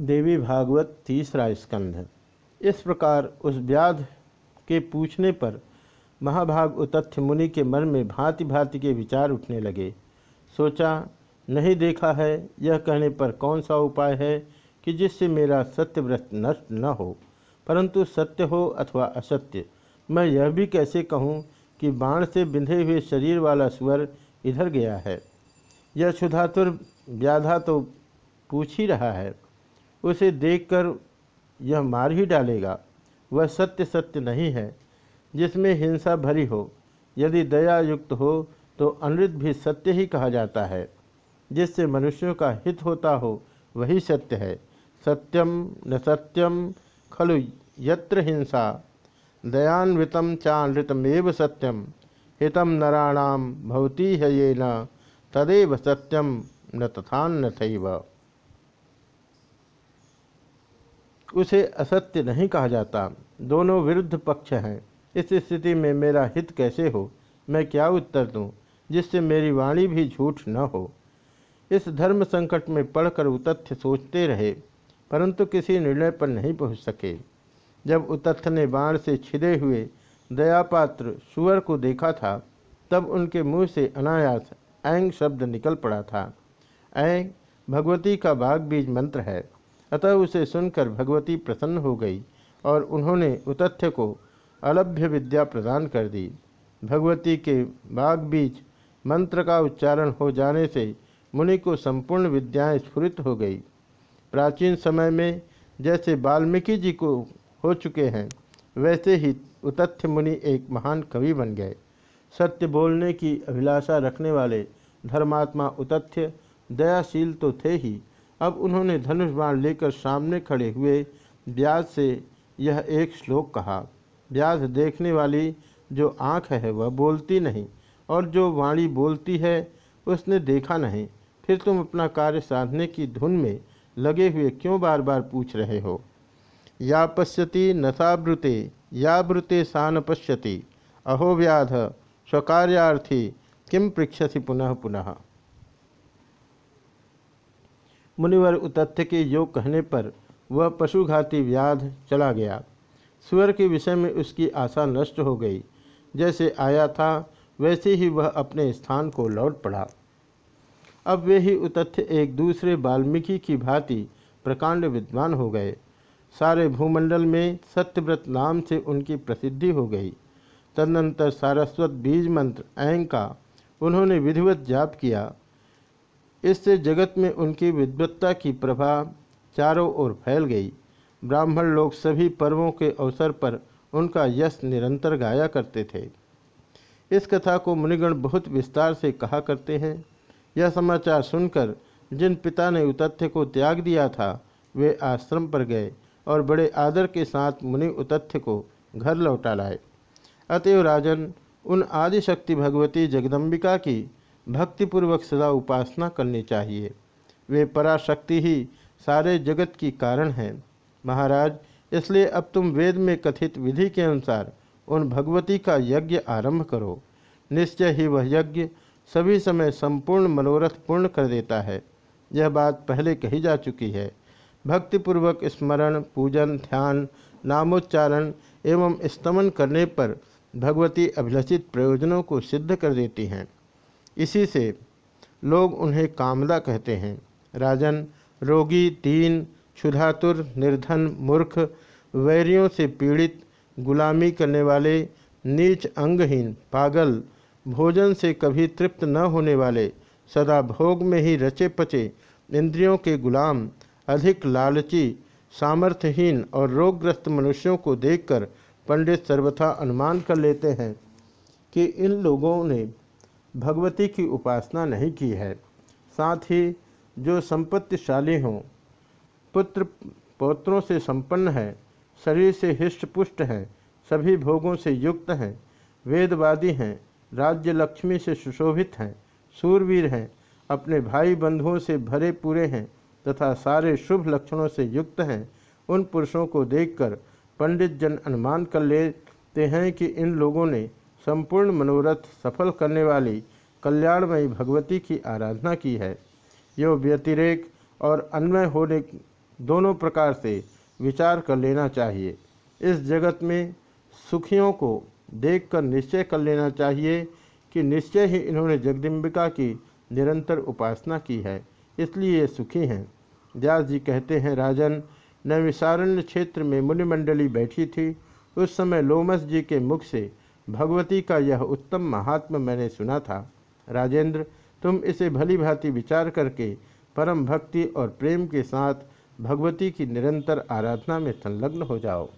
देवी भागवत तीसरा स्कंध इस प्रकार उस व्याध के पूछने पर महाभाग उतथ्य मुनि के मन में भांति भांति के विचार उठने लगे। सोचा, नहीं देखा है, यह कहने पर कौन सा उपाय है कि जिससे मेरा सत्यव्रत नष्ट न हो? परंतु सत्य हो अथवा असत्य, मैं यह भी कैसे कहूँ कि बाण से बिंधे हुए शरीर वाला स्वर इधर गया है? यह क्षुधातुर व्याधा तो पूछ ही रहा है। उसे देखकर यह मार ही डालेगा। वह सत्य सत्य नहीं है, जिसमें हिंसा भरी हो। यदि दया युक्त हो तो अनृत भी सत्य ही कहा जाता है। जिससे मनुष्यों का हित होता हो, वही सत्य है। सत्यम न सत्यम, खलु यत्र हिंसा। दयान्वितम चानृतमेव सत्यम। हितम नराणाम भवती है ये न तदेव सत्यम न तथान्न उसे असत्य नहीं कहा जाता। दोनों विरुद्ध पक्ष हैं। इस स्थिति में मेरा हित कैसे हो? मैं क्या उत्तर दूँ, जिससे मेरी वाणी भी झूठ न हो? इस धर्म संकट में पढ़कर उतथ्य सोचते रहे, परंतु किसी निर्णय पर नहीं पहुँच सके। जब उतथ्य ने बाण से छिदे हुए दयापात्र सुअर को देखा था, तब उनके मुँह से अनायास ऐंग शब्द निकल पड़ा था। ऐंग, भगवती का बाग बीज मंत्र है। अतः उसे सुनकर भगवती प्रसन्न हो गई और उन्होंने उतथ्य को अलभ्य विद्या प्रदान कर दी। भगवती के बाग बीच मंत्र का उच्चारण हो जाने से मुनि को संपूर्ण विद्याएँ स्फुरित हो गई। प्राचीन समय में जैसे वाल्मीकि जी को हो चुके हैं, वैसे ही उतथ्य मुनि एक महान कवि बन गए। सत्य बोलने की अभिलाषा रखने वाले धर्मात्मा उतथ्य, दयाशील तो थे ही। अब उन्होंने धनुष बाण लेकर सामने खड़े हुए व्यास से यह एक श्लोक कहा। व्यास देखने वाली जो आँख है वह बोलती नहीं और जो वाणी बोलती है उसने देखा नहीं। फिर तुम अपना कार्य साधने की धुन में लगे हुए क्यों बार बार पूछ रहे हो? या पश्यति नशावृते या वृते सा न पश्यति। अहो व्याध, स्वकार्यार्थी किम पृक्षसी पुनः पुनः? मुनिवर उतथ्य के योग कहने पर वह पशुघाती व्याध चला गया। सुअर के विषय में उसकी आशा नष्ट हो गई। जैसे आया था, वैसे ही वह अपने स्थान को लौट पड़ा। अब वे ही उतथ्य एक दूसरे वाल्मीकि की भांति प्रकांड विद्वान हो गए। सारे भूमंडल में सत्यव्रत नाम से उनकी प्रसिद्धि हो गई। तदनंतर सारस्वत बीज मंत्र ऐंग का उन्होंने विधिवत जाप किया। इससे जगत में उनकी विद्वत्ता की प्रभा चारों ओर फैल गई। ब्राह्मण लोग सभी पर्वों के अवसर पर उनका यश निरंतर गाया करते थे। इस कथा को मुनिगण बहुत विस्तार से कहा करते हैं। यह समाचार सुनकर जिन पिता ने उतथ्य को त्याग दिया था, वे आश्रम पर गए और बड़े आदर के साथ मुनि उतथ्य को घर लौटा लाए। अतएव राजन, उन आदिशक्ति भगवती जगदम्बिका की भक्तिपूर्वक सदा उपासना करनी चाहिए। वे पराशक्ति ही सारे जगत की कारण हैं। महाराज, इसलिए अब तुम वेद में कथित विधि के अनुसार उन भगवती का यज्ञ आरंभ करो। निश्चय ही वह यज्ञ सभी समय संपूर्ण मनोरथ पूर्ण कर देता है। यह बात पहले कही जा चुकी है। भक्तिपूर्वक स्मरण, पूजन, ध्यान, नामोच्चारण एवं स्तमन करने पर भगवती अभिलषित प्रयोजनों को सिद्ध कर देती हैं। इसी से लोग उन्हें कामदा कहते हैं। राजन, रोगी, दीन, क्षुधातुर, निर्धन, मूर्ख, वैरियों से पीड़ित, गुलामी करने वाले, नीच, अंगहीन, पागल, भोजन से कभी तृप्त न होने वाले, सदा भोग में ही रचे पचे, इंद्रियों के गुलाम, अधिक लालची, सामर्थ्यहीन और रोगग्रस्त मनुष्यों को देखकर पंडित सर्वथा अनुमान कर लेते हैं कि इन लोगों ने भगवती की उपासना नहीं की है। साथ ही जो संपत्तिशाली हों, पुत्र पौत्रों से संपन्न है, शरीर से हिष्ट पुष्ट हैं, सभी भोगों से युक्त हैं, वेदवादी हैं, राज्य लक्ष्मी से सुशोभित हैं, सूरवीर हैं, अपने भाई बंधुओं से भरे पूरे हैं तथा सारे शुभ लक्षणों से युक्त हैं, उन पुरुषों को देखकर पंडित जन अनुमान कर लेते हैं कि इन लोगों ने संपूर्ण मनोरथ सफल करने वाली कल्याणमयी भगवती की आराधना की है। यो व्यतिरेक और अन्वय होने दोनों प्रकार से विचार कर लेना चाहिए। इस जगत में सुखियों को देखकर निश्चय कर लेना चाहिए कि निश्चय ही इन्होंने जगदम्बिका की निरंतर उपासना की है, इसलिए ये सुखी हैं। व्यास जी कहते हैं, राजन नैविसारण्य क्षेत्र में मुनिमंडली बैठी थी। उस समय लोमस जी के मुख से भगवती का यह उत्तम महात्म मैंने सुना था। राजेंद्र, तुम इसे भली भांति विचार करके परम भक्ति और प्रेम के साथ भगवती की निरंतर आराधना में संलग्न हो जाओ।